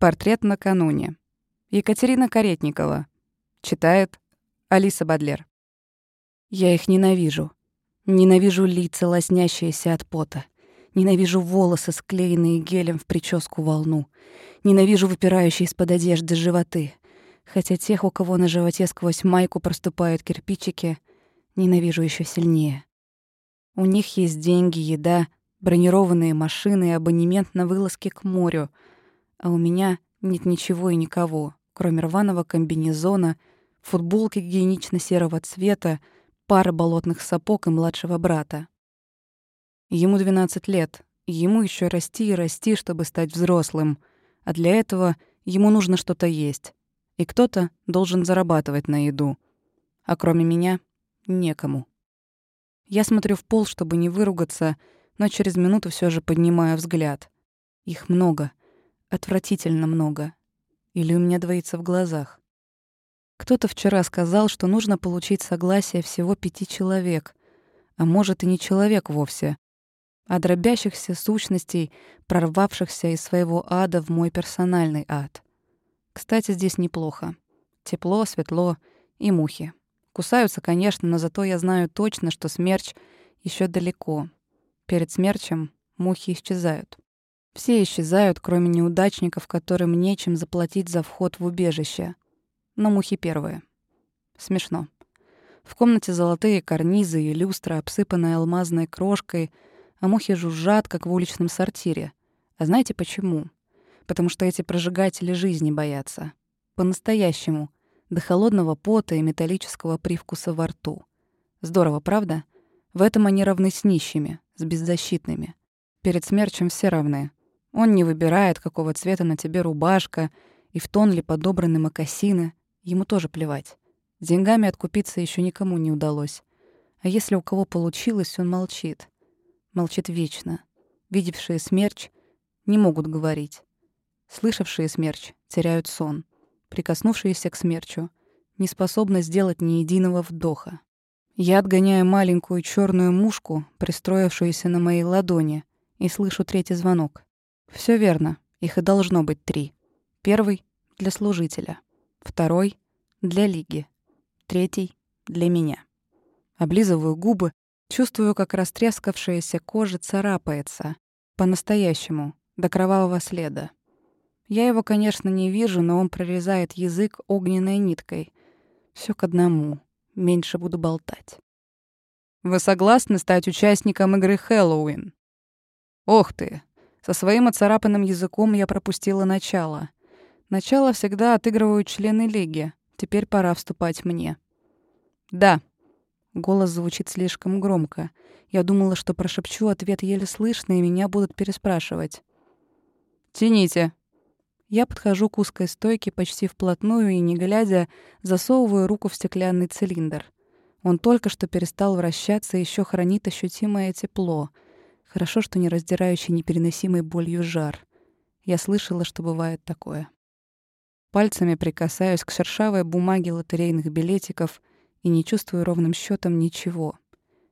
Портрет накануне. Екатерина Каретникова. Читает Алиса Бадлер. Я их ненавижу. Ненавижу лица, лоснящиеся от пота. Ненавижу волосы, склеенные гелем в прическу волну. Ненавижу выпирающие из-под одежды животы. Хотя тех, у кого на животе сквозь майку проступают кирпичики, ненавижу еще сильнее. У них есть деньги, еда, бронированные машины и абонемент на вылазки к морю. А у меня нет ничего и никого, кроме рваного комбинезона, футболки гигиенично-серого цвета, пары болотных сапог и младшего брата. Ему 12 лет, ему еще расти и расти, чтобы стать взрослым, а для этого ему нужно что-то есть, и кто-то должен зарабатывать на еду. А кроме меня — некому. Я смотрю в пол, чтобы не выругаться, но через минуту все же поднимаю взгляд. Их много. Отвратительно много. Или у меня двоится в глазах. Кто-то вчера сказал, что нужно получить согласие всего пяти человек, а может и не человек вовсе, а дробящихся сущностей, прорвавшихся из своего ада в мой персональный ад. Кстати, здесь неплохо. Тепло, светло и мухи. Кусаются, конечно, но зато я знаю точно, что смерч еще далеко. Перед смерчем мухи исчезают. Все исчезают, кроме неудачников, которым нечем заплатить за вход в убежище. Но мухи первые. Смешно. В комнате золотые карнизы и люстра, обсыпанная алмазной крошкой, а мухи жужжат, как в уличном сортире. А знаете почему? Потому что эти прожигатели жизни боятся. По-настоящему — до холодного пота и металлического привкуса во рту. Здорово, правда? В этом они равны с нищими, с беззащитными. Перед смерчем все равны. Он не выбирает, какого цвета на тебе рубашка и в тон ли подобраны мокасины. Ему тоже плевать. Деньгами откупиться еще никому не удалось. А если у кого получилось, он молчит. Молчит вечно. Видевшие смерч не могут говорить. Слышавшие смерч теряют сон прикоснувшиеся к смерчу, не способна сделать ни единого вдоха. Я отгоняю маленькую черную мушку, пристроившуюся на моей ладони, и слышу третий звонок. Все верно, их и должно быть три. Первый — для служителя, второй — для лиги, третий — для меня. Облизываю губы, чувствую, как растрескавшаяся кожа царапается, по-настоящему, до кровавого следа. Я его, конечно, не вижу, но он прорезает язык огненной ниткой. Все к одному. Меньше буду болтать. Вы согласны стать участником игры Хэллоуин? Ох ты! Со своим оцарапанным языком я пропустила начало. Начало всегда отыгрывают члены лиги. Теперь пора вступать мне. Да. Голос звучит слишком громко. Я думала, что прошепчу ответ еле слышно, и меня будут переспрашивать. «Тяните», я подхожу к узкой стойке почти вплотную и, не глядя, засовываю руку в стеклянный цилиндр. Он только что перестал вращаться и еще хранит ощутимое тепло. Хорошо, что не раздирающий непереносимой болью жар. Я слышала, что бывает такое. Пальцами прикасаюсь к шершавой бумаге лотерейных билетиков и не чувствую ровным счетом ничего.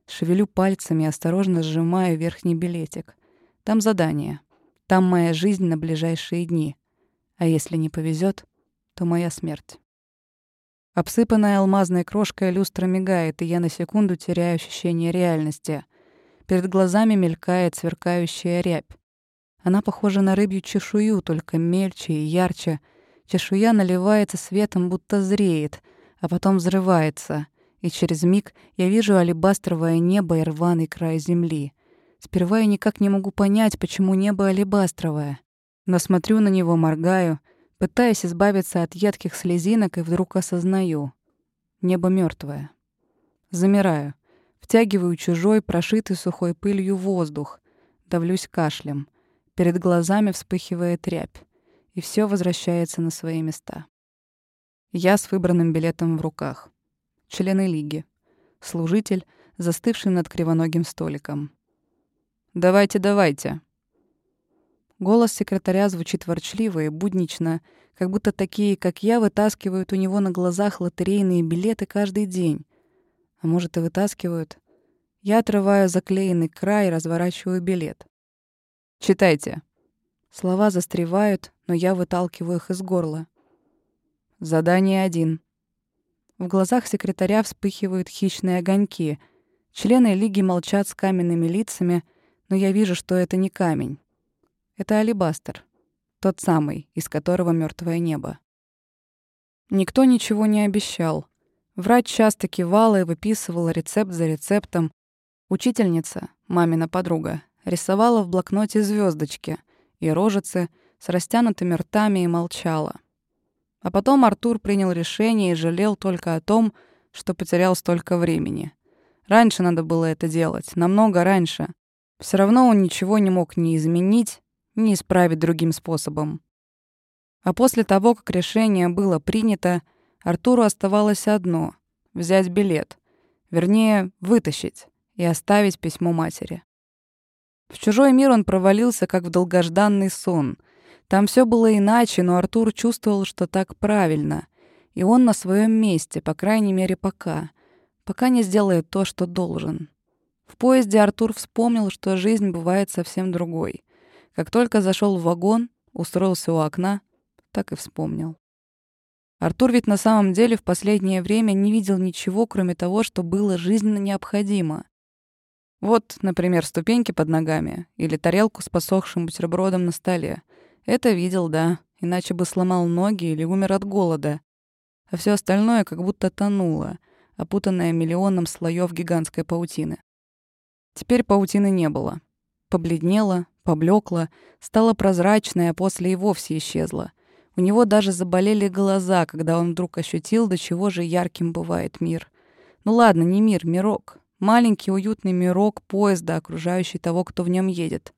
Шевелю пальцами осторожно сжимаю верхний билетик. Там задание. Там моя жизнь на ближайшие дни. А если не повезет, то моя смерть. Обсыпанная алмазной крошкой люстра мигает, и я на секунду теряю ощущение реальности. Перед глазами мелькает сверкающая рябь. Она похожа на рыбью чешую, только мельче и ярче. Чешуя наливается светом, будто зреет, а потом взрывается. И через миг я вижу алебастровое небо и рваный край земли. Сперва я никак не могу понять, почему небо алебастровое но смотрю на него, моргаю, пытаясь избавиться от едких слезинок, и вдруг осознаю — небо мертвое. Замираю, втягиваю чужой, прошитый сухой пылью воздух, давлюсь кашлем. Перед глазами вспыхивает рябь, и все возвращается на свои места. Я с выбранным билетом в руках. Члены лиги. Служитель, застывший над кривоногим столиком. «Давайте, давайте», Голос секретаря звучит ворчливо и буднично, как будто такие, как я, вытаскивают у него на глазах лотерейные билеты каждый день. А может, и вытаскивают. Я отрываю заклеенный край и разворачиваю билет. «Читайте». Слова застревают, но я выталкиваю их из горла. Задание один. В глазах секретаря вспыхивают хищные огоньки. Члены лиги молчат с каменными лицами, но я вижу, что это не камень. Это алибастер. Тот самый, из которого мертвое небо. Никто ничего не обещал. Врач часто кивала и выписывала рецепт за рецептом. Учительница, мамина подруга, рисовала в блокноте звездочки и рожицы с растянутыми ртами и молчала. А потом Артур принял решение и жалел только о том, что потерял столько времени. Раньше надо было это делать, намного раньше. Все равно он ничего не мог ни изменить, ни исправить другим способом. А после того, как решение было принято, Артуру оставалось одно — взять билет. Вернее, вытащить и оставить письмо матери. В чужой мир он провалился, как в долгожданный сон — там все было иначе, но Артур чувствовал, что так правильно. И он на своем месте, по крайней мере, пока. Пока не сделает то, что должен. В поезде Артур вспомнил, что жизнь бывает совсем другой. Как только зашел в вагон, устроился у окна, так и вспомнил. Артур ведь на самом деле в последнее время не видел ничего, кроме того, что было жизненно необходимо. Вот, например, ступеньки под ногами или тарелку с посохшим бутербродом на столе — это видел, да, иначе бы сломал ноги или умер от голода. А все остальное как будто тонуло, опутанное миллионом слоев гигантской паутины. Теперь паутины не было. Побледнела, поблекла, стала прозрачной, а после и вовсе исчезла. У него даже заболели глаза, когда он вдруг ощутил, до чего же ярким бывает мир. Ну ладно, не мир, мирок. Маленький уютный мирок поезда, окружающий того, кто в нем едет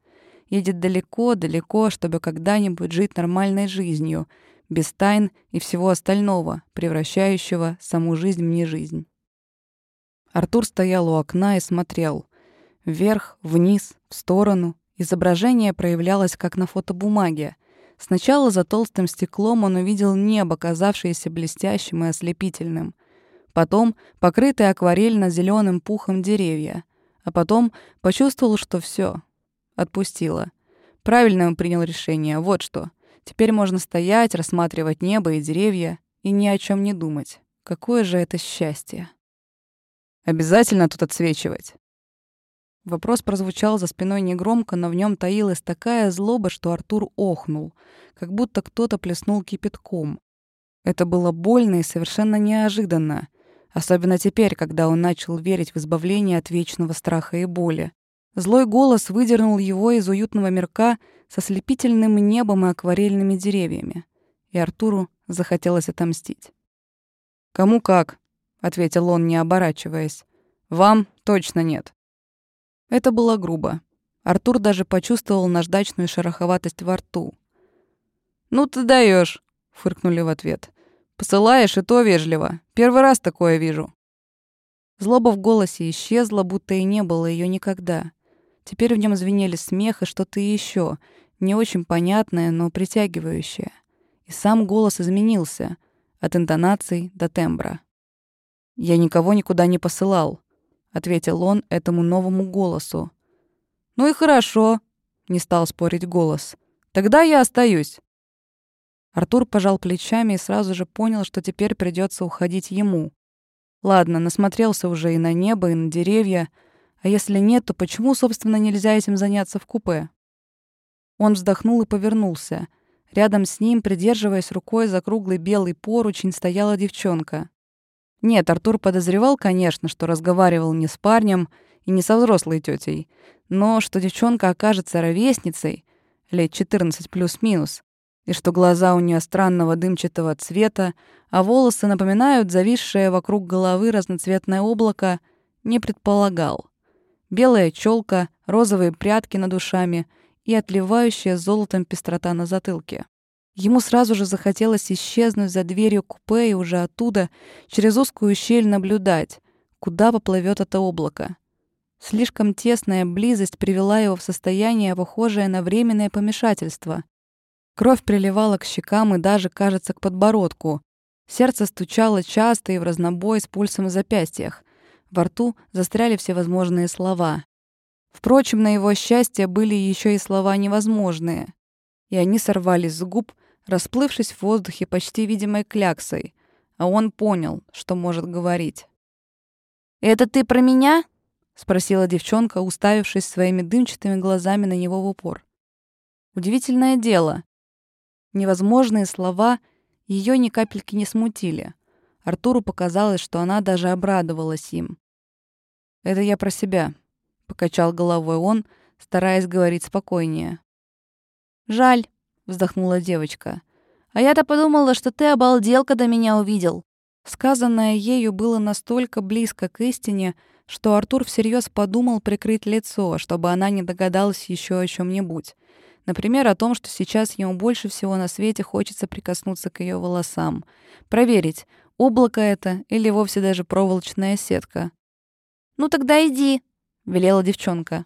едет далеко-далеко, чтобы когда-нибудь жить нормальной жизнью, без тайн и всего остального, превращающего саму жизнь в нежизнь. Артур стоял у окна и смотрел. Вверх, вниз, в сторону. Изображение проявлялось, как на фотобумаге. Сначала за толстым стеклом он увидел небо, казавшееся блестящим и ослепительным. Потом покрытые акварельно зеленым пухом деревья. А потом почувствовал, что все, Отпустила. Правильно он принял решение. Вот что. Теперь можно стоять, рассматривать небо и деревья и ни о чем не думать. Какое же это счастье. Обязательно тут отсвечивать. Вопрос прозвучал за спиной негромко, но в нем таилась такая злоба, что Артур охнул, как будто кто-то плеснул кипятком. Это было больно и совершенно неожиданно, особенно теперь, когда он начал верить в избавление от вечного страха и боли. Злой голос выдернул его из уютного мирка со слепительным небом и акварельными деревьями. И Артуру захотелось отомстить. «Кому как?» — ответил он, не оборачиваясь. «Вам точно нет». Это было грубо. Артур даже почувствовал наждачную шероховатость во рту. «Ну ты даешь, фыркнули в ответ. «Посылаешь, и то вежливо. Первый раз такое вижу». Злоба в голосе исчезла, будто и не было ее никогда. Теперь в нем звенели смех и что-то еще, не очень понятное, но притягивающее. И сам голос изменился, от интонаций до тембра. «Я никого никуда не посылал», — ответил он этому новому голосу. «Ну и хорошо», — не стал спорить голос. «Тогда я остаюсь». Артур пожал плечами и сразу же понял, что теперь придется уходить ему. Ладно, насмотрелся уже и на небо, и на деревья — а если нет, то почему, собственно, нельзя этим заняться в купе? Он вздохнул и повернулся. Рядом с ним, придерживаясь рукой за круглый белый поручень, стояла девчонка. Нет, Артур подозревал, конечно, что разговаривал не с парнем и не со взрослой тетей, но что девчонка окажется ровесницей, лет 14 плюс-минус, и что глаза у нее странного дымчатого цвета, а волосы напоминают зависшее вокруг головы разноцветное облако, не предполагал белая челка, розовые прядки над ушами и отливающая золотом пестрота на затылке. Ему сразу же захотелось исчезнуть за дверью купе и уже оттуда, через узкую щель, наблюдать, куда поплывет это облако. Слишком тесная близость привела его в состояние, похожее на временное помешательство. Кровь приливала к щекам и даже, кажется, к подбородку. Сердце стучало часто и в разнобой с пульсом в запястьях. Во рту застряли всевозможные слова. Впрочем, на его счастье были еще и слова невозможные. и они сорвались с губ, расплывшись в воздухе почти видимой кляксой, а он понял, что может говорить. «Это ты про меня?» — спросила девчонка, уставившись своими дымчатыми глазами на него в упор. Удивительное дело. Невозможные слова ее ни капельки не смутили. Артуру показалось, что она даже обрадовалась им. «Это я про себя», — покачал головой он, стараясь говорить спокойнее. «Жаль», — вздохнула девочка. «А я-то подумала, что ты обалдел, когда меня увидел». Сказанное ею было настолько близко к истине, что Артур всерьез подумал прикрыть лицо, чтобы она не догадалась еще о чем нибудь Например, о том, что сейчас ему больше всего на свете хочется прикоснуться к ее волосам. Проверить, облако это или вовсе даже проволочная сетка. «Ну тогда иди», — велела девчонка.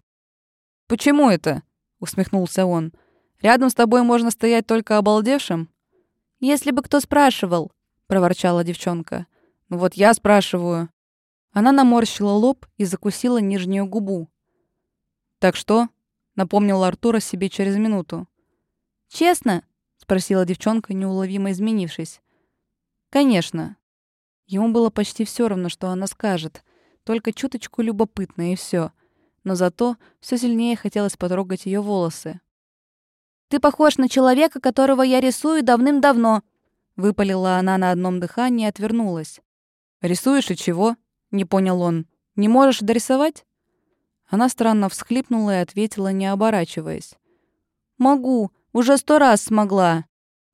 «Почему это?» — усмехнулся он. «Рядом с тобой можно стоять только обалдевшим?» «Если бы кто спрашивал», — проворчала девчонка. «Ну вот я спрашиваю». Она наморщила лоб и закусила нижнюю губу. «Так что?» — напомнил Артур о себе через минуту. «Честно?» — спросила девчонка, неуловимо изменившись. «Конечно». Ему было почти все равно, что она скажет, только чуточку любопытно и все. Но зато все сильнее хотелось потрогать ее волосы. «Ты похож на человека, которого я рисую давным-давно», Выпалила она на одном дыхании и отвернулась. «Рисуешь и чего?» — не понял он. «Не можешь дорисовать?» Она странно всхлипнула и ответила, не оборачиваясь. «Могу. Уже сто раз смогла».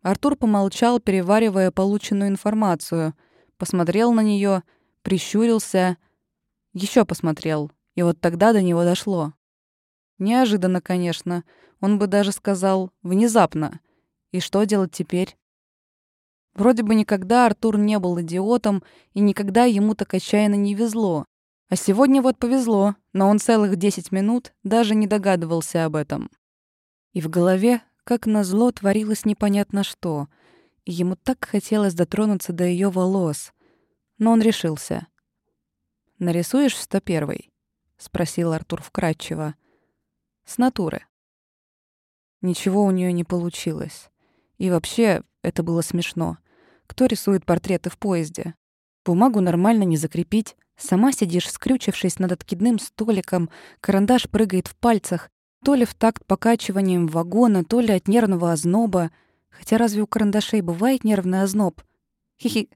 Артур помолчал, переваривая полученную информацию. Посмотрел на нее, прищурился. еще посмотрел. И вот тогда до него дошло. Неожиданно, конечно. Он бы даже сказал «внезапно». И что делать теперь? Вроде бы никогда Артур не был идиотом, и никогда ему так отчаянно не везло. А сегодня вот повезло, но он целых 10 минут даже не догадывался об этом. И в голове, как назло, творилось непонятно что, и ему так хотелось дотронуться до ее волос. Но он решился. «Нарисуешь в 101-й?» — спросил Артур вкратчиво. «С натуры». Ничего у нее не получилось. И вообще, это было смешно. Кто рисует портреты в поезде? Бумагу нормально не закрепить. Сама сидишь, скрючившись над откидным столиком, карандаш прыгает в пальцах, то ли в такт покачиванием вагона, то ли от нервного озноба. Хотя разве у карандашей бывает нервный озноб? Хи-хи.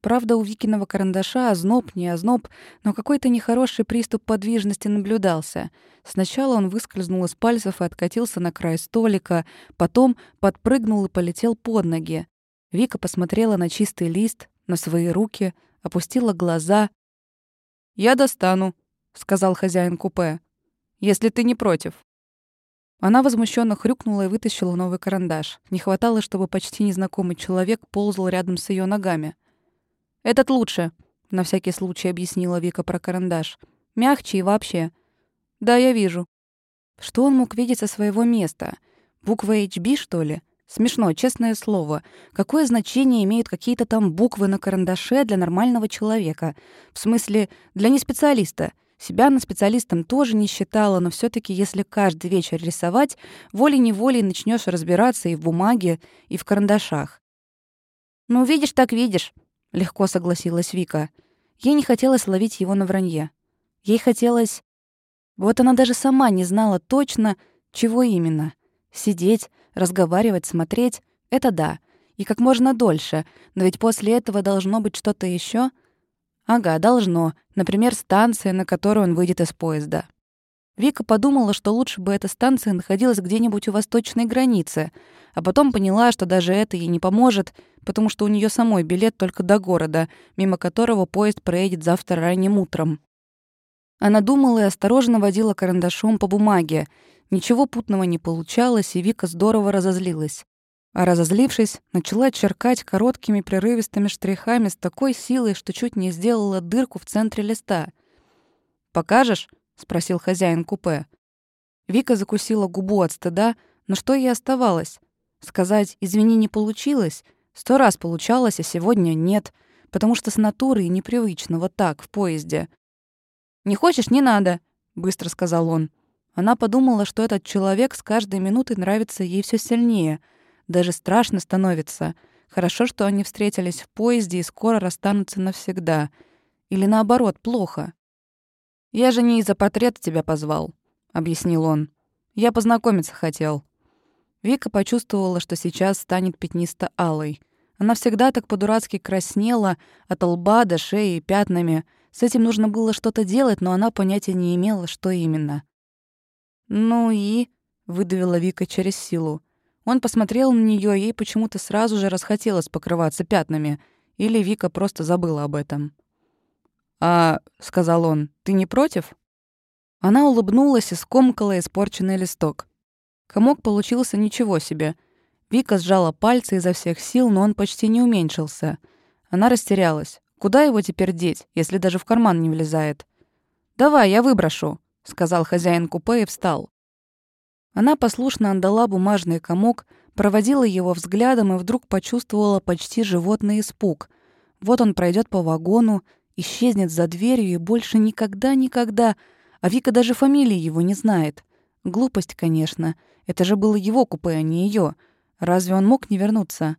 Правда, у Викиного карандаша озноб, не озноб, но какой-то нехороший приступ подвижности наблюдался. Сначала он выскользнул из пальцев и откатился на край столика, потом подпрыгнул и полетел под ноги. Вика посмотрела на чистый лист, на свои руки, опустила глаза. «Я достану», — сказал хозяин купе, — «если ты не против». Она возмущенно хрюкнула и вытащила новый карандаш. Не хватало, чтобы почти незнакомый человек ползал рядом с ее ногами. «Этот лучше», — на всякий случай объяснила Вика про карандаш. «Мягче и вообще». «Да, я вижу». Что он мог видеть со своего места? Буква HB, что ли? Смешно, честное слово. Какое значение имеют какие-то там буквы на карандаше для нормального человека? В смысле, для неспециалиста. Себя на специалистом тоже не считала, но все таки если каждый вечер рисовать, волей-неволей начнешь разбираться и в бумаге, и в карандашах. «Ну, видишь, так видишь», — легко согласилась Вика. Ей не хотелось ловить его на вранье. Ей хотелось... Вот она даже сама не знала точно, чего именно. Сидеть, разговаривать, смотреть — это да. И как можно дольше. Но ведь после этого должно быть что-то еще. Ага, должно. Например, станция, на которую он выйдет из поезда. Вика подумала, что лучше бы эта станция находилась где-нибудь у восточной границы, а потом поняла, что даже это ей не поможет, потому что у нее самой билет только до города, мимо которого поезд проедет завтра ранним утром. Она думала и осторожно водила карандашом по бумаге, Ничего путного не получалось, и Вика здорово разозлилась. А разозлившись, начала черкать короткими прерывистыми штрихами с такой силой, что чуть не сделала дырку в центре листа. «Покажешь?» — спросил хозяин купе. Вика закусила губу от стыда, но что ей оставалось? Сказать «извини, не получилось»? Сто раз получалось, а сегодня нет, потому что с натурой непривычно вот так, в поезде. «Не хочешь — не надо», — быстро сказал он. Она подумала, что этот человек с каждой минутой нравится ей все сильнее. Даже страшно становится. Хорошо, что они встретились в поезде и скоро расстанутся навсегда. Или наоборот, плохо. «Я же не из-за портрета тебя позвал», — объяснил он. «Я познакомиться хотел». Вика почувствовала, что сейчас станет пятнисто-алой. Она всегда так по-дурацки краснела от лба до шеи пятнами. С этим нужно было что-то делать, но она понятия не имела, что именно. «Ну и...» — выдавила Вика через силу. Он посмотрел на нее, ей почему-то сразу же расхотелось покрываться пятнами. Или Вика просто забыла об этом. «А...» — сказал он. «Ты не против?» Она улыбнулась и скомкала испорченный листок. Комок получился ничего себе. Вика сжала пальцы изо всех сил, но он почти не уменьшился. Она растерялась. Куда его теперь деть, если даже в карман не влезает? «Давай, я выброшу», — сказал хозяин купе и встал. Она послушно отдала бумажный комок, проводила его взглядом и вдруг почувствовала почти животный испуг. Вот он пройдет по вагону, исчезнет за дверью и больше никогда-никогда... А Вика даже фамилии его не знает. Глупость, конечно. Это же было его купе, а не ее. Разве он мог не вернуться?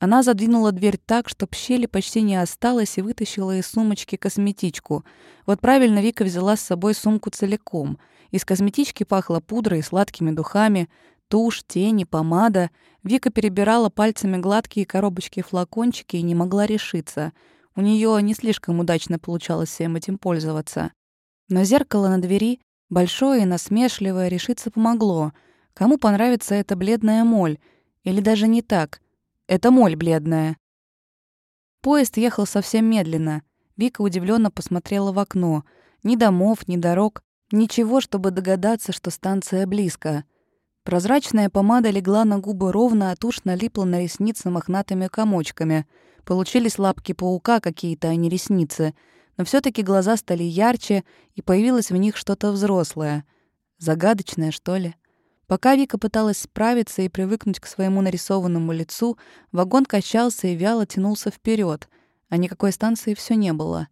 Она задвинула дверь так, чтоб щели почти не осталось, и вытащила из сумочки косметичку. Вот правильно Вика взяла с собой сумку целиком. Из косметички пахло пудрой и сладкими духами, тушь, тени, помада. Вика перебирала пальцами гладкие коробочки-флакончики и не могла решиться. У нее не слишком удачно получалось всем этим пользоваться. Но зеркало на двери, большое и насмешливое, решиться помогло. Кому понравится эта бледная моль? Или даже не так — это моль бледная. Поезд ехал совсем медленно. Вика удивленно посмотрела в окно. Ни домов, ни дорог, ничего, чтобы догадаться, что станция близко. Прозрачная помада легла на губы ровно, а тушь налипла на ресницы мохнатыми комочками. Получились лапки паука какие-то, а не ресницы. Но все таки глаза стали ярче, и появилось в них что-то взрослое. Загадочное, что ли? Пока Вика пыталась справиться и привыкнуть к своему нарисованному лицу, вагон качался и вяло тянулся вперед, а никакой станции все не было.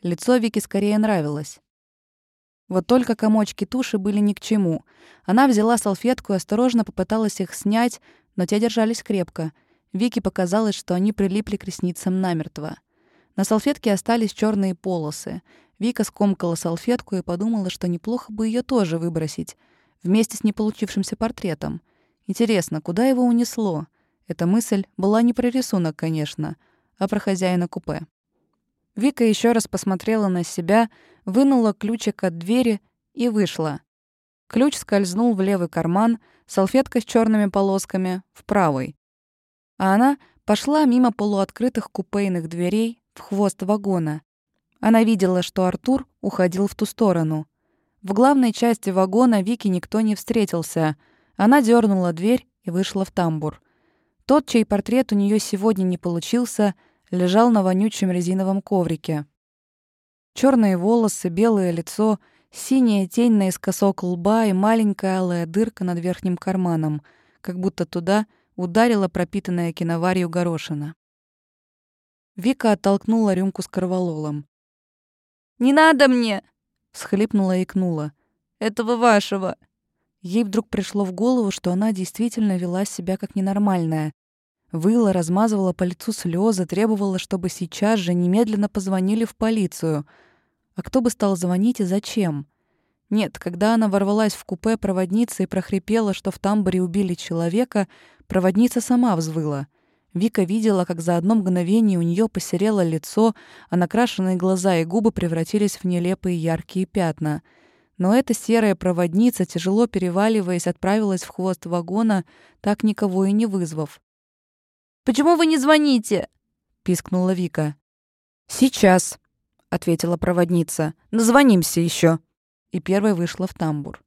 Лицо Вики скорее нравилось. Вот только комочки туши были ни к чему. Она взяла салфетку и осторожно попыталась их снять, но те держались крепко. Вике показалось, что они прилипли к ресницам намертво. На салфетке остались черные полосы. Вика скомкала салфетку и подумала, что неплохо бы ее тоже выбросить — вместе с неполучившимся портретом. Интересно, куда его унесло? Эта мысль была не про рисунок, конечно, а про хозяина купе. Вика еще раз посмотрела на себя, вынула ключик от двери и вышла. Ключ скользнул в левый карман, салфетка с черными полосками — в правый. А она пошла мимо полуоткрытых купейных дверей в хвост вагона. Она видела, что Артур уходил в ту сторону. В главной части вагона Вики никто не встретился. Она дернула дверь и вышла в тамбур. Тот, чей портрет у нее сегодня не получился, лежал на вонючем резиновом коврике. Черные волосы, белое лицо, синяя тень наискосок лба и маленькая алая дырка над верхним карманом, как будто туда ударила пропитанная киноварью горошина. Вика оттолкнула рюмку с корвалолом. «Не надо мне!» Схлипнула и икнула. «Этого вашего!» Ей вдруг пришло в голову, что она действительно вела себя как ненормальная. Выла, размазывала по лицу слезы, требовала, чтобы сейчас же немедленно позвонили в полицию. А кто бы стал звонить и зачем? Нет, когда она ворвалась в купе проводницы и прохрипела, что в тамбуре убили человека, проводница сама взвыла — Вика видела, как за одно мгновение у нее посерело лицо, а накрашенные глаза и губы превратились в нелепые яркие пятна. Но эта серая проводница, тяжело переваливаясь, отправилась в хвост вагона, так никого и не вызвав. «Почему вы не звоните?» — пискнула Вика. «Сейчас», — ответила проводница. «Назвонимся еще. И первой вышла в тамбур.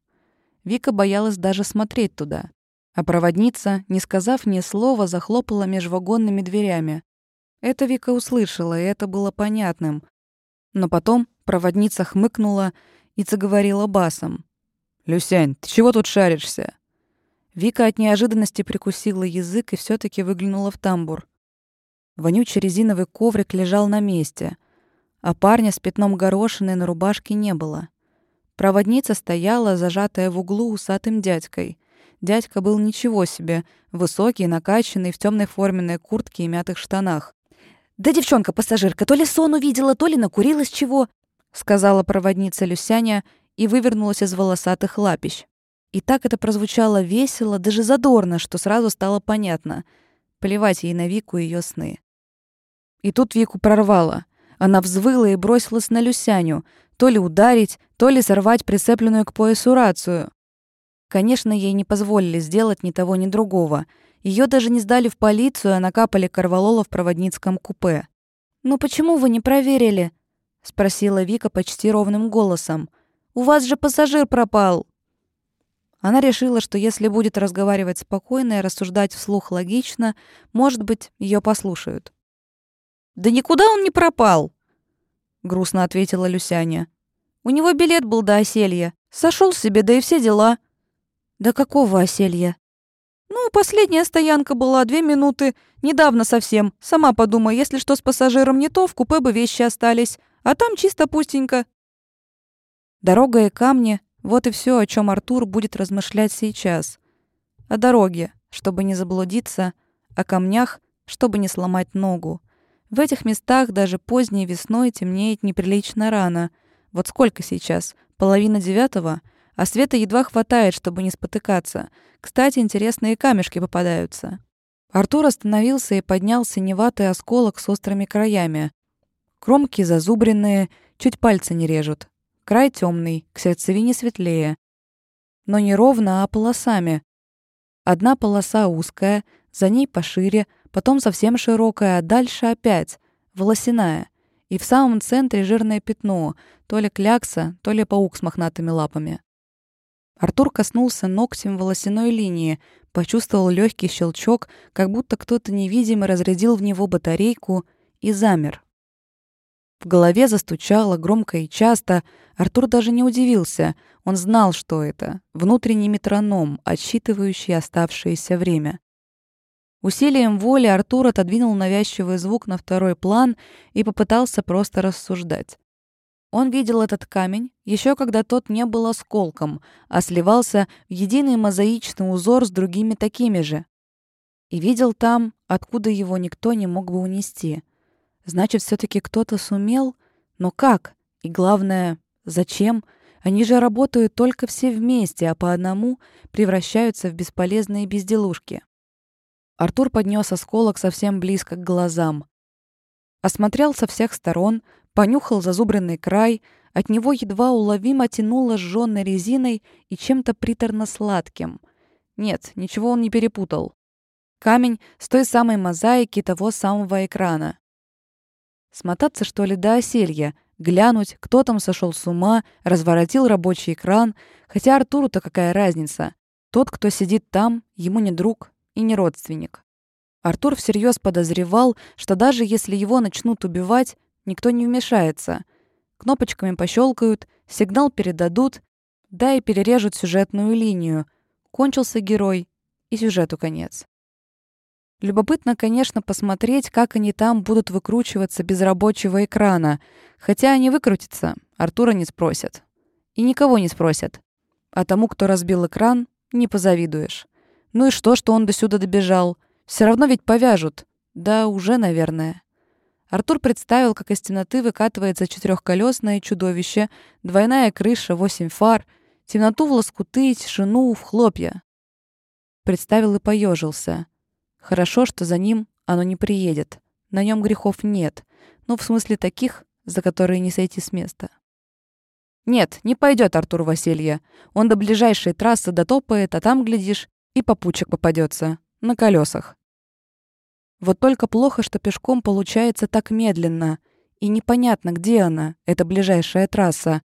Вика боялась даже смотреть туда. А проводница, не сказав ни слова, захлопала межвагонными дверями. Это Вика услышала, и это было понятным. Но потом проводница хмыкнула и заговорила басом. «Люсянь, ты чего тут шаришься?» Вика от неожиданности прикусила язык и все таки выглянула в тамбур. Вонючий резиновый коврик лежал на месте, а парня с пятном горошины на рубашке не было. Проводница стояла, зажатая в углу усатым дядькой. Дядька был ничего себе, высокий, накачанный, в темной форменной куртке и мятых штанах. «Да девчонка-пассажирка то ли сон увидела, то ли накурилась чего», сказала проводница Люсяня и вывернулась из волосатых лапищ. И так это прозвучало весело, даже задорно, что сразу стало понятно. Плевать ей на Вику и ее сны. И тут Вику прорвало. Она взвыла и бросилась на Люсяню, то ли ударить, то ли сорвать прицепленную к поясу рацию. Конечно, ей не позволили сделать ни того, ни другого. Ее даже не сдали в полицию, а накапали корвалола в проводницком купе. «Ну почему вы не проверили?» — спросила Вика почти ровным голосом. «У вас же пассажир пропал!» Она решила, что если будет разговаривать спокойно и рассуждать вслух логично, может быть, ее послушают. «Да никуда он не пропал!» — грустно ответила Люсяня. «У него билет был до оселья. Сошел себе, да и все дела». «До какого оселья?» «Ну, последняя стоянка была, две минуты. Недавно совсем. Сама подумай, если что с пассажиром не то, в купе бы вещи остались. А там чисто пустенько». Дорога и камни вот и все, о чем Артур будет размышлять сейчас. О дороге, чтобы не заблудиться, о камнях, чтобы не сломать ногу. В этих местах даже поздней весной темнеет неприлично рано. Вот сколько сейчас? Половина девятого? А света едва хватает, чтобы не спотыкаться. Кстати, интересные камешки попадаются. Артур остановился и поднял синеватый осколок с острыми краями. Кромки зазубренные, чуть пальцы не режут. Край темный, к сердцевине светлее. Но не ровно, а полосами. Одна полоса узкая, за ней пошире, потом совсем широкая, а дальше опять, волосяная. И в самом центре жирное пятно, то ли клякса, то ли паук с мохнатыми лапами. Артур коснулся ногтем волосяной линии, почувствовал легкий щелчок, как будто кто-то невидимый разрядил в него батарейку и замер. В голове застучало громко и часто. Артур даже не удивился. Он знал, что это. Внутренний метроном, отсчитывающий оставшееся время. Усилием воли Артур отодвинул навязчивый звук на второй план и попытался просто рассуждать. Он видел этот камень еще когда тот не был осколком, а сливался в единый мозаичный узор с другими такими же. И видел там, откуда его никто не мог бы унести — Значит, все таки кто-то сумел? Но как? И главное, зачем? Они же работают только все вместе, а по одному превращаются в бесполезные безделушки. Артур поднес осколок совсем близко к глазам. Осмотрел со всех сторон, понюхал зазубренный край, от него едва уловимо тянуло сжёной резиной и чем-то приторно-сладким. Нет, ничего он не перепутал. Камень с той самой мозаики того самого экрана. Смотаться, что ли, до оселья, глянуть, кто там сошел с ума, разворотил рабочий экран. Хотя Артуру-то какая разница? Тот, кто сидит там, ему не друг и не родственник. Артур всерьез подозревал, что даже если его начнут убивать, никто не вмешается. Кнопочками пощелкают, сигнал передадут, да и перережут сюжетную линию. Кончился герой, и сюжету конец. Любопытно, конечно, посмотреть, как они там будут выкручиваться без рабочего экрана. Хотя они выкрутятся, Артура не спросят. И никого не спросят. А тому, кто разбил экран, не позавидуешь. Ну и что, что он до сюда добежал? Все равно ведь повяжут. Да, уже, наверное. Артур представил, как из темноты выкатывается четырехколесное чудовище, двойная крыша, восемь фар, темноту в лоскуты, тишину в хлопья. Представил и поежился. Хорошо, что за ним оно не приедет. На нем грехов нет. Ну, в смысле таких, за которые не сойти с места. Нет, не пойдет Артур Василья. Он до ближайшей трассы дотопает, а там, глядишь, и попутчик попадется На колесах. Вот только плохо, что пешком получается так медленно. И непонятно, где она, эта ближайшая трасса.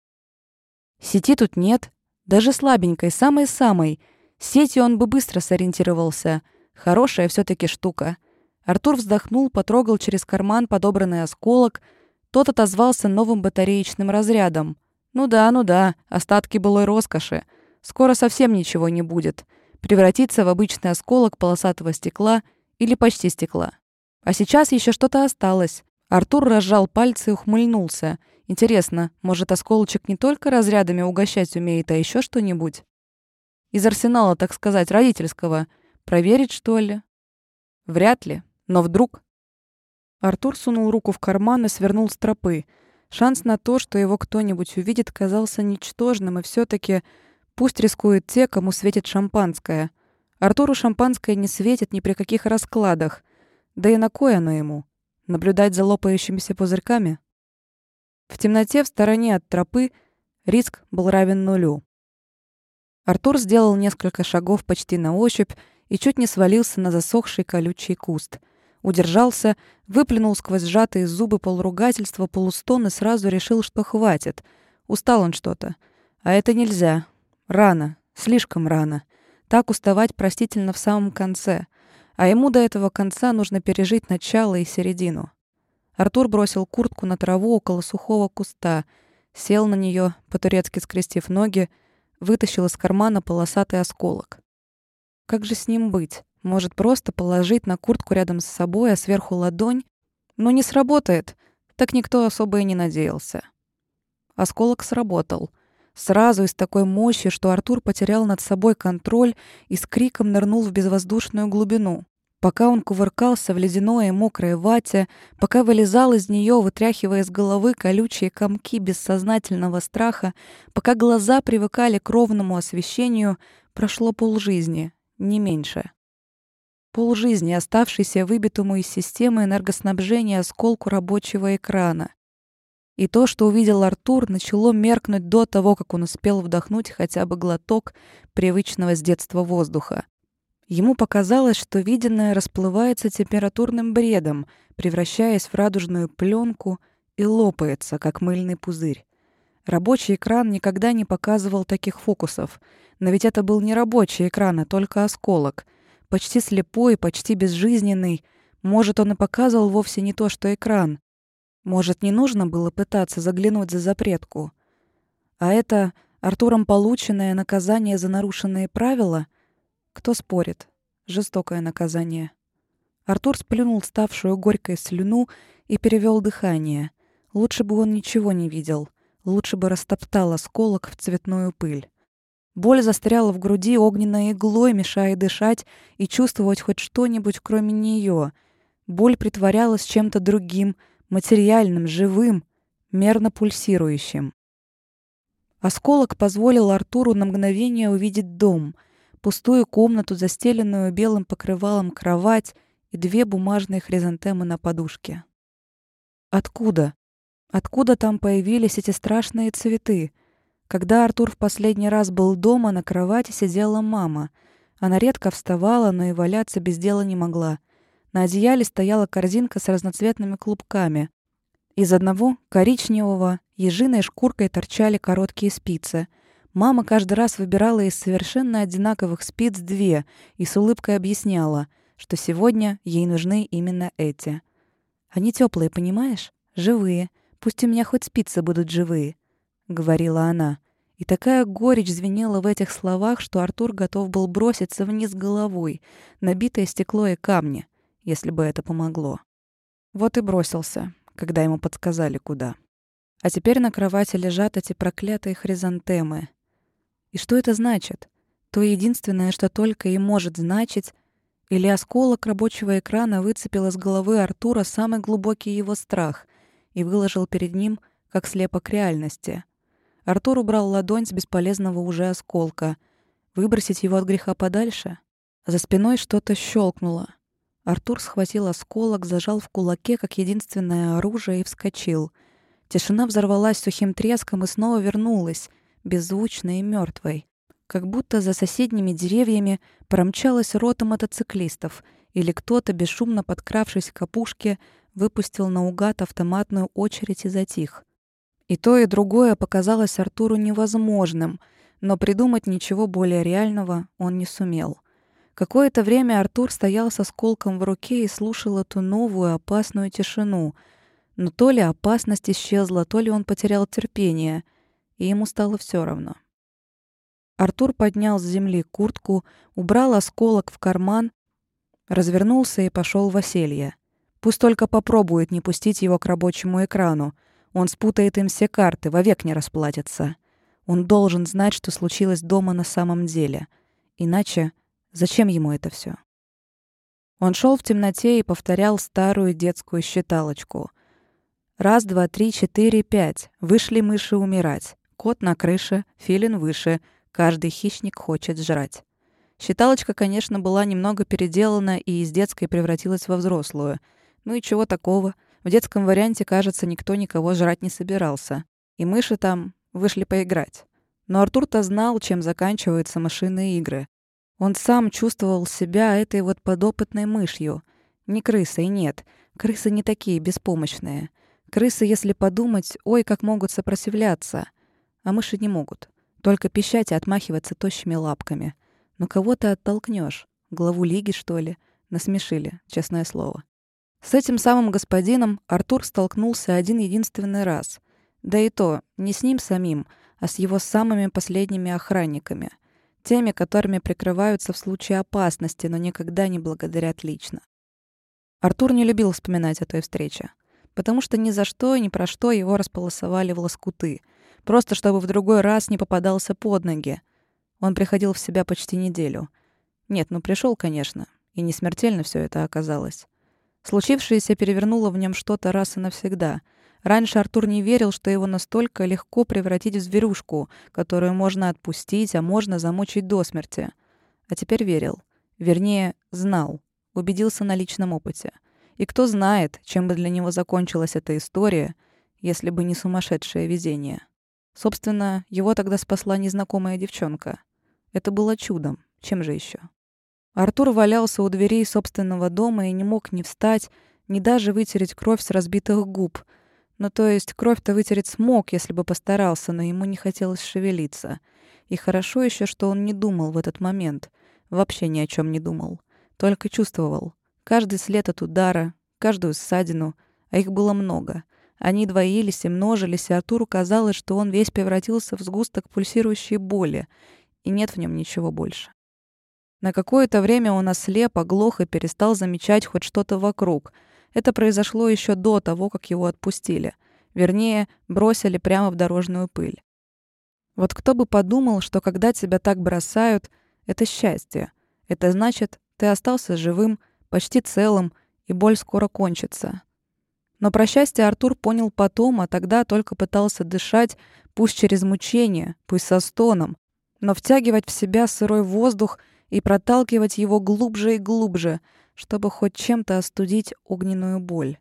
Сети тут нет, даже слабенькой, самой-самой. Сетью он бы быстро сориентировался — Хорошая все таки штука. Артур вздохнул, потрогал через карман подобранный осколок. Тот отозвался новым батареечным разрядом. Ну да, ну да, остатки былой роскоши. Скоро совсем ничего не будет. Превратится в обычный осколок полосатого стекла или почти стекла. А сейчас еще что-то осталось. Артур разжал пальцы и ухмыльнулся. Интересно, может, осколочек не только разрядами угощать умеет, а еще что-нибудь? Из арсенала, так сказать, родительского. Проверить, что ли? Вряд ли. Но вдруг... Артур сунул руку в карман и свернул с тропы. Шанс на то, что его кто-нибудь увидит, казался ничтожным, и все таки пусть рискуют те, кому светит шампанское. Артуру шампанское не светит ни при каких раскладах. Да и на кое оно ему? Наблюдать за лопающимися пузырьками? В темноте, в стороне от тропы, риск был равен нулю. Артур сделал несколько шагов почти на ощупь и чуть не свалился на засохший колючий куст — Удержался, выплюнул сквозь сжатые зубы полуругательства, полустон и сразу решил, что хватит. Устал он что-то. А это нельзя. Рано. Слишком рано. Так уставать простительно в самом конце. А ему до этого конца нужно пережить начало и середину. Артур бросил куртку на траву около сухого куста, сел на нее, по-турецки скрестив ноги, вытащил из кармана полосатый осколок. Как же с ним быть? Может, просто положить на куртку рядом с собой, а сверху ладонь? Но не сработает. Так никто особо и не надеялся. Осколок сработал. Сразу и с такой мощью, что Артур потерял над собой контроль и с криком нырнул в безвоздушную глубину. Пока он кувыркался в ледяное и мокрое вате, пока вылезал из нее, вытряхивая из головы колючие комки бессознательного страха, пока глаза привыкали к ровному освещению, прошло полжизни, не меньше полжизни, оставшейся выбитому из системы энергоснабжения осколку рабочего экрана. И то, что увидел Артур, начало меркнуть до того, как он успел вдохнуть хотя бы глоток привычного с детства воздуха. Ему показалось, что виденное расплывается температурным бредом, превращаясь в радужную пленку и лопается, как мыльный пузырь. Рабочий экран никогда не показывал таких фокусов, но ведь это был не рабочий экран, а только осколок — почти слепой, почти безжизненный. Может, он и показывал вовсе не то, что экран. Может, не нужно было пытаться заглянуть за запретку. А это Артуром полученное наказание за нарушенные правила? Кто спорит? Жестокое наказание. Артур сплюнул ставшую горькой слюну и перевел дыхание. Лучше бы он ничего не видел. Лучше бы растоптал осколок в цветную пыль. Боль застряла в груди огненной иглой, мешая дышать и чувствовать хоть что-нибудь, кроме нее. Боль притворялась чем-то другим, материальным, живым, мерно пульсирующим. Осколок позволил Артуру на мгновение увидеть дом, пустую комнату, застеленную белым покрывалом кровать и две бумажные хризантемы на подушке. Откуда? Откуда там появились эти страшные цветы? Когда Артур в последний раз был дома, на кровати сидела мама. Она редко вставала, но и валяться без дела не могла. На одеяле стояла корзинка с разноцветными клубками. Из одного, коричневого, ежиной шкуркой торчали короткие спицы. Мама каждый раз выбирала из совершенно одинаковых спиц две и с улыбкой объясняла, что сегодня ей нужны именно эти. «Они теплые, понимаешь? Живые. Пусть у меня хоть спицы будут живые. — говорила она. И такая горечь звенела в этих словах, что Артур готов был броситься вниз головой, набитое стекло и камни, если бы это помогло. Вот и бросился, когда ему подсказали, куда. А теперь на кровати лежат эти проклятые хризантемы. И что это значит? То единственное, что только и может значить, или осколок рабочего экрана выцепил из головы Артура самый глубокий его страх и выложил перед ним, как слепок реальности — Артур убрал ладонь с бесполезного уже осколка. Выбросить его от греха подальше? За спиной что-то щелкнуло. Артур схватил осколок, зажал в кулаке как единственное оружие и вскочил. Тишина взорвалась сухим треском и снова вернулась, беззвучной и мертвой. Как будто за соседними деревьями промчалась рота мотоциклистов, или кто-то, бесшумно подкравшись к опушке, выпустил наугад автоматную очередь и затих. И то, и другое показалось Артуру невозможным, но придумать ничего более реального он не сумел. Какое-то время Артур стоял со сколком в руке и слушал эту новую опасную тишину. Но то ли опасность исчезла, то ли он потерял терпение, и ему стало все равно. Артур поднял с земли куртку, убрал осколок в карман, развернулся и пошел в оселье. Пусть только попробует не пустить его к рабочему экрану. Он спутает им все карты, вовек не расплатится. Он должен знать, что случилось дома на самом деле. Иначе зачем ему это все? Он шел в темноте и повторял старую детскую считалочку. Раз, два, три, четыре, пять. Вышли мыши умирать. Кот на крыше, филин выше. Каждый хищник хочет жрать. Считалочка, конечно, была немного переделана и из детской превратилась во взрослую. Ну и чего такого? В детском варианте, кажется, никто никого жрать не собирался. И мыши там вышли поиграть. Но Артур-то знал, чем заканчиваются машинные игры. Он сам чувствовал себя этой вот подопытной мышью. Не крысой, нет. Крысы не такие беспомощные. Крысы, если подумать, ой, как могут сопротивляться. А мыши не могут. Только пищать и отмахиваться тощими лапками. Но кого ты оттолкнешь? Главу лиги, что ли? Насмешили, честное слово. С этим самым господином Артур столкнулся один-единственный раз. Да и то, не с ним самим, а с его самыми последними охранниками. Теми, которыми прикрываются в случае опасности, но никогда не благодарят лично. Артур не любил вспоминать о той встрече потому что ни за что и ни про что его располосовали в лоскуты, просто чтобы в другой раз не попадался под ноги. Он приходил в себя почти неделю. Нет, ну пришел, конечно, и не смертельно все это оказалось. Случившееся перевернуло в нем что-то раз и навсегда. Раньше Артур не верил, что его настолько легко превратить в зверюшку, которую можно отпустить, а можно замучить до смерти. А теперь верил. Вернее, знал. Убедился на личном опыте — и кто знает, чем бы для него закончилась эта история, если бы не сумасшедшее везение. Собственно, его тогда спасла незнакомая девчонка. Это было чудом. Чем же еще? Артур валялся у дверей собственного дома и не мог ни встать, ни даже вытереть кровь с разбитых губ. Ну, то есть кровь-то вытереть смог, если бы постарался, но ему не хотелось шевелиться. И хорошо еще, что он не думал в этот момент. Вообще ни о чем не думал. Только чувствовал. Каждый след от удара, каждую ссадину, а их было много. Они двоились и множились, и Артуру казалось, что он весь превратился в сгусток пульсирующей боли, и нет в нем ничего больше. На какое-то время он ослеп, оглох и перестал замечать хоть что-то вокруг. Это произошло еще до того, как его отпустили. Вернее, бросили прямо в дорожную пыль. Вот кто бы подумал, что когда тебя так бросают, это счастье. Это значит, ты остался живым, почти целым, и боль скоро кончится. Но про счастье Артур понял потом, а тогда только пытался дышать, пусть через мучение, пусть со стоном, но втягивать в себя сырой воздух и проталкивать его глубже и глубже, чтобы хоть чем-то остудить огненную боль.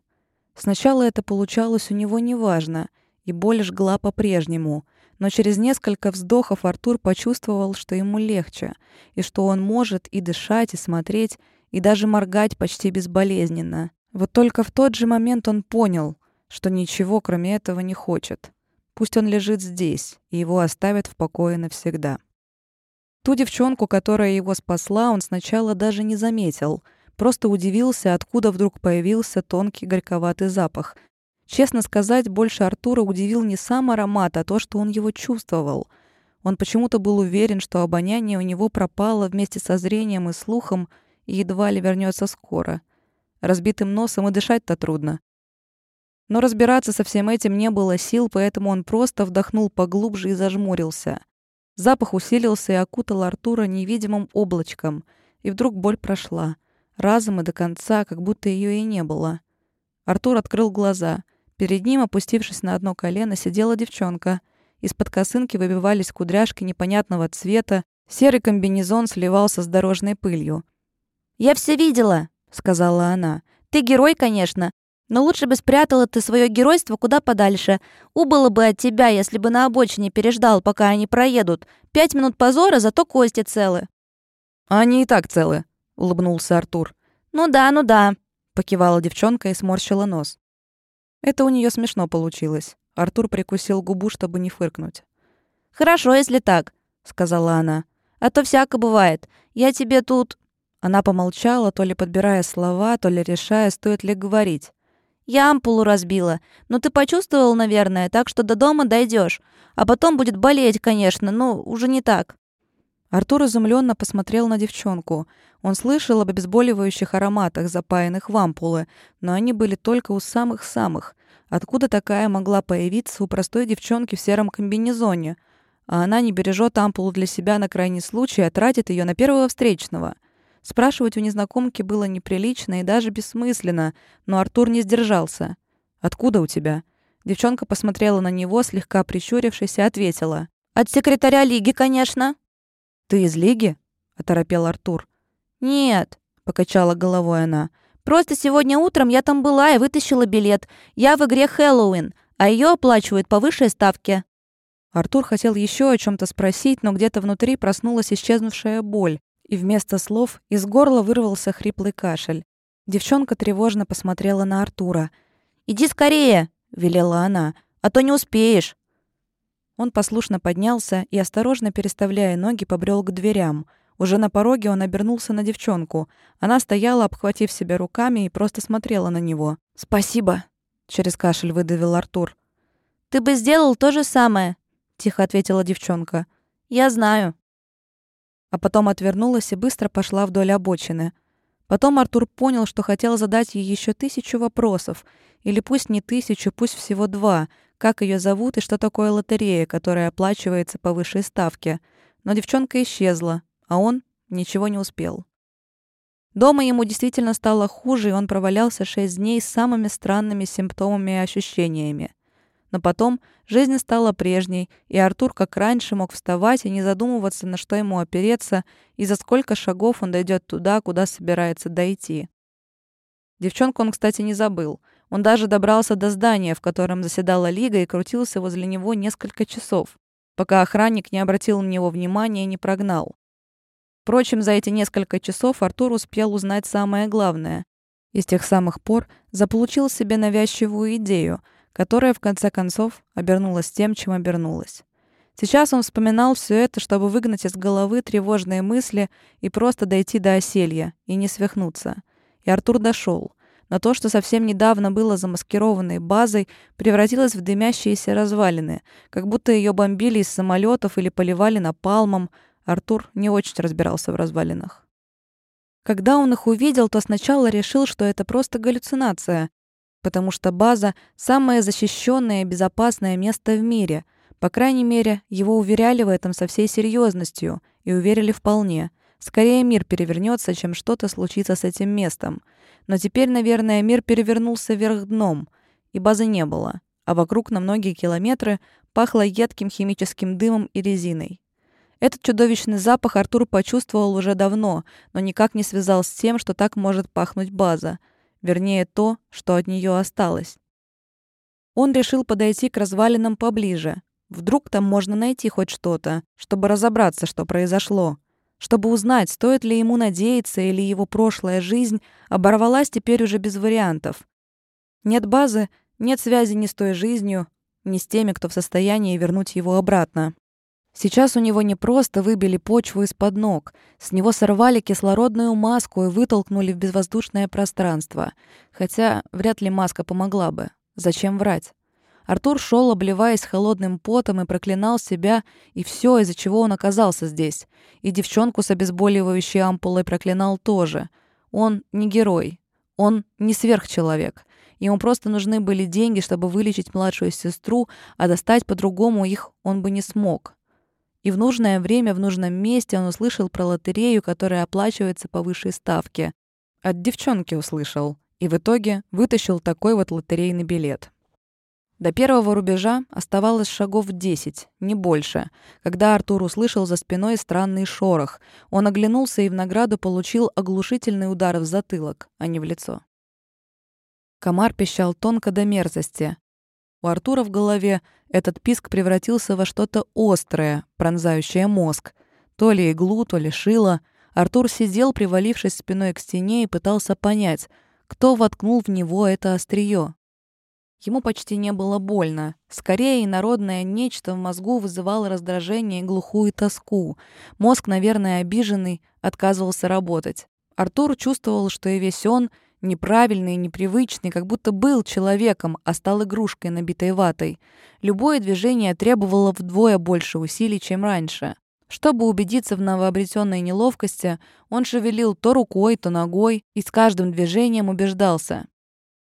Сначала это получалось у него неважно, и боль жгла по-прежнему, но через несколько вздохов Артур почувствовал, что ему легче, и что он может и дышать, и смотреть, и даже моргать почти безболезненно. Вот только в тот же момент он понял, что ничего кроме этого не хочет. Пусть он лежит здесь, и его оставят в покое навсегда. Ту девчонку, которая его спасла, он сначала даже не заметил. Просто удивился, откуда вдруг появился тонкий горьковатый запах. Честно сказать, больше Артура удивил не сам аромат, а то, что он его чувствовал. Он почему-то был уверен, что обоняние у него пропало вместе со зрением и слухом, и едва ли вернется скоро. Разбитым носом и дышать-то трудно. Но разбираться со всем этим не было сил, поэтому он просто вдохнул поглубже и зажмурился. Запах усилился и окутал Артура невидимым облачком, и вдруг боль прошла. Разом и до конца, как будто ее и не было. Артур открыл глаза. Перед ним, опустившись на одно колено, сидела девчонка. Из-под косынки выбивались кудряшки непонятного цвета, серый комбинезон сливался с дорожной пылью. «Я все видела», — сказала она. «Ты герой, конечно, но лучше бы спрятала ты свое геройство куда подальше. Убыло бы от тебя, если бы на обочине переждал, пока они проедут. Пять минут позора, зато кости целы». «Они и так целы», — улыбнулся Артур. «Ну да, ну да», — покивала девчонка и сморщила нос. Это у нее смешно получилось. Артур прикусил губу, чтобы не фыркнуть. «Хорошо, если так», — сказала она. «А то всяко бывает. Я тебе тут...» Она помолчала, то ли подбирая слова, то ли решая, стоит ли говорить. «Я ампулу разбила. Но ты почувствовал, наверное, так что до дома дойдешь. А потом будет болеть, конечно, но уже не так». Артур изумленно посмотрел на девчонку. Он слышал об обезболивающих ароматах, запаянных в ампулы, но они были только у самых-самых. Откуда такая могла появиться у простой девчонки в сером комбинезоне? А она не бережет ампулу для себя на крайний случай, а тратит ее на первого встречного. Спрашивать у незнакомки было неприлично и даже бессмысленно, но Артур не сдержался. «Откуда у тебя?» Девчонка посмотрела на него, слегка прищурившись, и ответила. «От секретаря лиги, конечно». «Ты из лиги?» — оторопел Артур. «Нет», — покачала головой она. «Просто сегодня утром я там была и вытащила билет. Я в игре Хэллоуин, а ее оплачивают по высшей ставке». Артур хотел еще о чем то спросить, но где-то внутри проснулась исчезнувшая боль, и вместо слов из горла вырвался хриплый кашель. Девчонка тревожно посмотрела на Артура. «Иди скорее!» — велела она. «А то не успеешь!» Он послушно поднялся и, осторожно переставляя ноги, побрел к дверям. Уже на пороге он обернулся на девчонку. Она стояла, обхватив себя руками, и просто смотрела на него. «Спасибо», — через кашель выдавил Артур. «Ты бы сделал то же самое», — тихо ответила девчонка. «Я знаю». А потом отвернулась и быстро пошла вдоль обочины. Потом Артур понял, что хотел задать ей еще тысячу вопросов. Или пусть не тысячу, пусть всего два, как ее зовут и что такое лотерея, которая оплачивается по высшей ставке. Но девчонка исчезла, а он ничего не успел. Дома ему действительно стало хуже, и он провалялся шесть дней с самыми странными симптомами и ощущениями. Но потом жизнь стала прежней, и Артур, как раньше, мог вставать и не задумываться, на что ему опереться и за сколько шагов он дойдет туда, куда собирается дойти. Девчонку он, кстати, не забыл. Он даже добрался до здания, в котором заседала Лига, и крутился возле него несколько часов, пока охранник не обратил на него внимания и не прогнал. Впрочем, за эти несколько часов Артур успел узнать самое главное. И с тех самых пор заполучил себе навязчивую идею, которая, в конце концов, обернулась тем, чем обернулась. Сейчас он вспоминал все это, чтобы выгнать из головы тревожные мысли и просто дойти до оселья, и не свихнуться. И Артур дошел. На то, что совсем недавно было замаскированной базой, превратилось в дымящиеся развалины, как будто ее бомбили из самолетов или поливали напалмом. Артур не очень разбирался в развалинах. Когда он их увидел, то сначала решил, что это просто галлюцинация, потому что база — самое защищенное и безопасное место в мире. По крайней мере, его уверяли в этом со всей серьезностью и уверили вполне. Скорее мир перевернется, чем что-то случится с этим местом. Но теперь, наверное, мир перевернулся вверх дном, и базы не было, а вокруг на многие километры пахло едким химическим дымом и резиной. Этот чудовищный запах Артур почувствовал уже давно, но никак не связал с тем, что так может пахнуть база. Вернее, то, что от нее осталось. Он решил подойти к развалинам поближе. Вдруг там можно найти хоть что-то, чтобы разобраться, что произошло чтобы узнать, стоит ли ему надеяться или его прошлая жизнь оборвалась теперь уже без вариантов. Нет базы, нет связи ни с той жизнью, ни с теми, кто в состоянии вернуть его обратно. Сейчас у него не просто выбили почву из-под ног, с него сорвали кислородную маску и вытолкнули в безвоздушное пространство. Хотя вряд ли маска помогла бы. Зачем врать? Артур шел, обливаясь холодным потом, и проклинал себя и все, из-за чего он оказался здесь. И девчонку с обезболивающей ампулой проклинал тоже. Он не герой. Он не сверхчеловек. Ему просто нужны были деньги, чтобы вылечить младшую сестру, а достать по-другому их он бы не смог. И в нужное время, в нужном месте он услышал про лотерею, которая оплачивается по высшей ставке. От девчонки услышал. И в итоге вытащил такой вот лотерейный билет. До первого рубежа оставалось шагов десять, не больше, когда Артур услышал за спиной странный шорох. Он оглянулся и в награду получил оглушительный удар в затылок, а не в лицо. Комар пищал тонко до мерзости. У Артура в голове этот писк превратился во что-то острое, пронзающее мозг. То ли иглу, то ли шило. Артур сидел, привалившись спиной к стене, и пытался понять, кто воткнул в него это острие. Ему почти не было больно. Скорее, инородное нечто в мозгу вызывало раздражение и глухую тоску. Мозг, наверное, обиженный, отказывался работать. Артур чувствовал, что и весь он неправильный непривычный, как будто был человеком, а стал игрушкой, набитой ватой. Любое движение требовало вдвое больше усилий, чем раньше. Чтобы убедиться в новообретенной неловкости, он шевелил то рукой, то ногой и с каждым движением убеждался.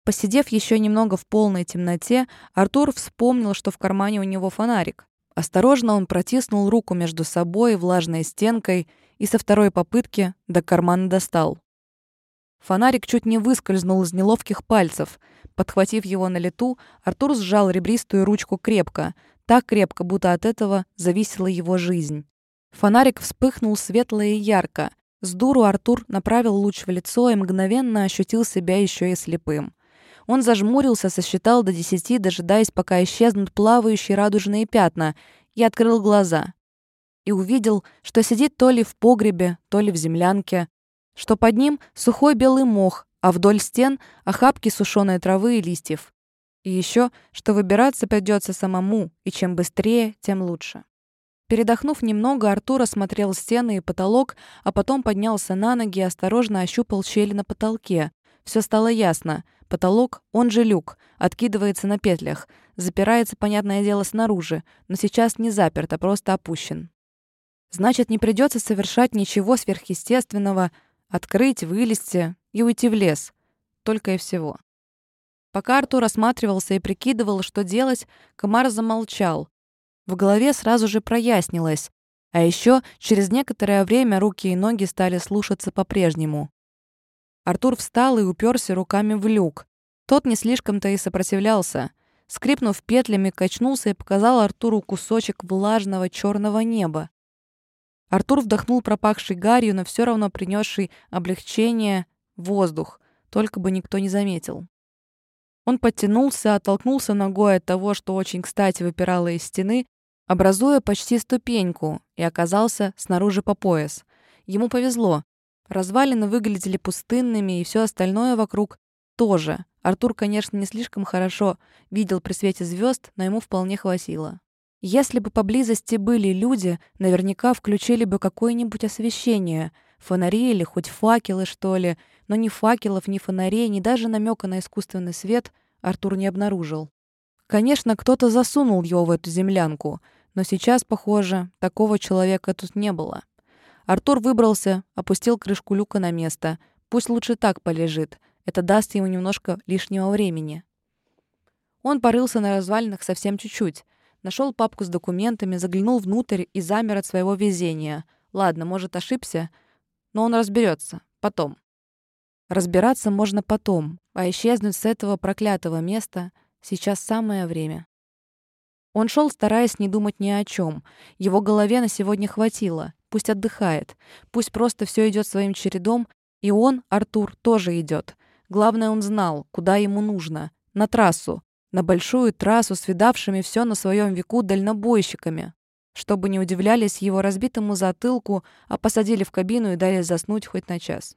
Посидев еще немного в полной темноте, Артур вспомнил, что в кармане у него фонарик. Осторожно он протиснул руку между собой и влажной стенкой и со второй попытки до кармана достал. Фонарик чуть не выскользнул из неловких пальцев. Подхватив его на лету, Артур сжал ребристую ручку крепко, так крепко, будто от этого зависела его жизнь. Фонарик вспыхнул светло и ярко. С дуру Артур направил луч в лицо и мгновенно ощутил себя еще и слепым. Он зажмурился, сосчитал до десяти, дожидаясь, пока исчезнут плавающие радужные пятна, и открыл глаза. И увидел, что сидит то ли в погребе, то ли в землянке, что под ним сухой белый мох, а вдоль стен охапки сушеной травы и листьев. И еще, что выбираться придется самому, и чем быстрее, тем лучше. Передохнув немного, Артур осмотрел стены и потолок, а потом поднялся на ноги и осторожно ощупал щели на потолке. Все стало ясно. Потолок, он же люк, откидывается на петлях. Запирается, понятное дело, снаружи, но сейчас не заперт, а просто опущен. Значит, не придется совершать ничего сверхъестественного, открыть, вылезти и уйти в лес. Только и всего. Пока Артур осматривался и прикидывал, что делать, комар замолчал. В голове сразу же прояснилось. А еще через некоторое время руки и ноги стали слушаться по-прежнему. Артур встал и уперся руками в люк. Тот не слишком-то и сопротивлялся. Скрипнув петлями, качнулся и показал Артуру кусочек влажного черного неба. Артур вдохнул пропахший гарью, но все равно принесший облегчение воздух, только бы никто не заметил. Он подтянулся, оттолкнулся ногой от того, что очень кстати выпирало из стены, образуя почти ступеньку, и оказался снаружи по пояс. Ему повезло. Развалины выглядели пустынными, и все остальное вокруг тоже. Артур, конечно, не слишком хорошо видел при свете звезд, но ему вполне хватило. Если бы поблизости были люди, наверняка включили бы какое-нибудь освещение, фонари или хоть факелы, что ли, но ни факелов, ни фонарей, ни даже намека на искусственный свет Артур не обнаружил. Конечно, кто-то засунул его в эту землянку, но сейчас, похоже, такого человека тут не было. Артур выбрался, опустил крышку люка на место. Пусть лучше так полежит. Это даст ему немножко лишнего времени. Он порылся на развалинах совсем чуть-чуть. Нашел папку с документами, заглянул внутрь и замер от своего везения. Ладно, может, ошибся, но он разберется. Потом. Разбираться можно потом, а исчезнуть с этого проклятого места сейчас самое время. Он шел, стараясь не думать ни о чем. Его голове на сегодня хватило. Пусть отдыхает. Пусть просто все идет своим чередом, и он, Артур, тоже идет. Главное, он знал, куда ему нужно. На трассу, на большую трассу с видавшими все на своем веку дальнобойщиками, чтобы не удивлялись его разбитому затылку, а посадили в кабину и дали заснуть хоть на час.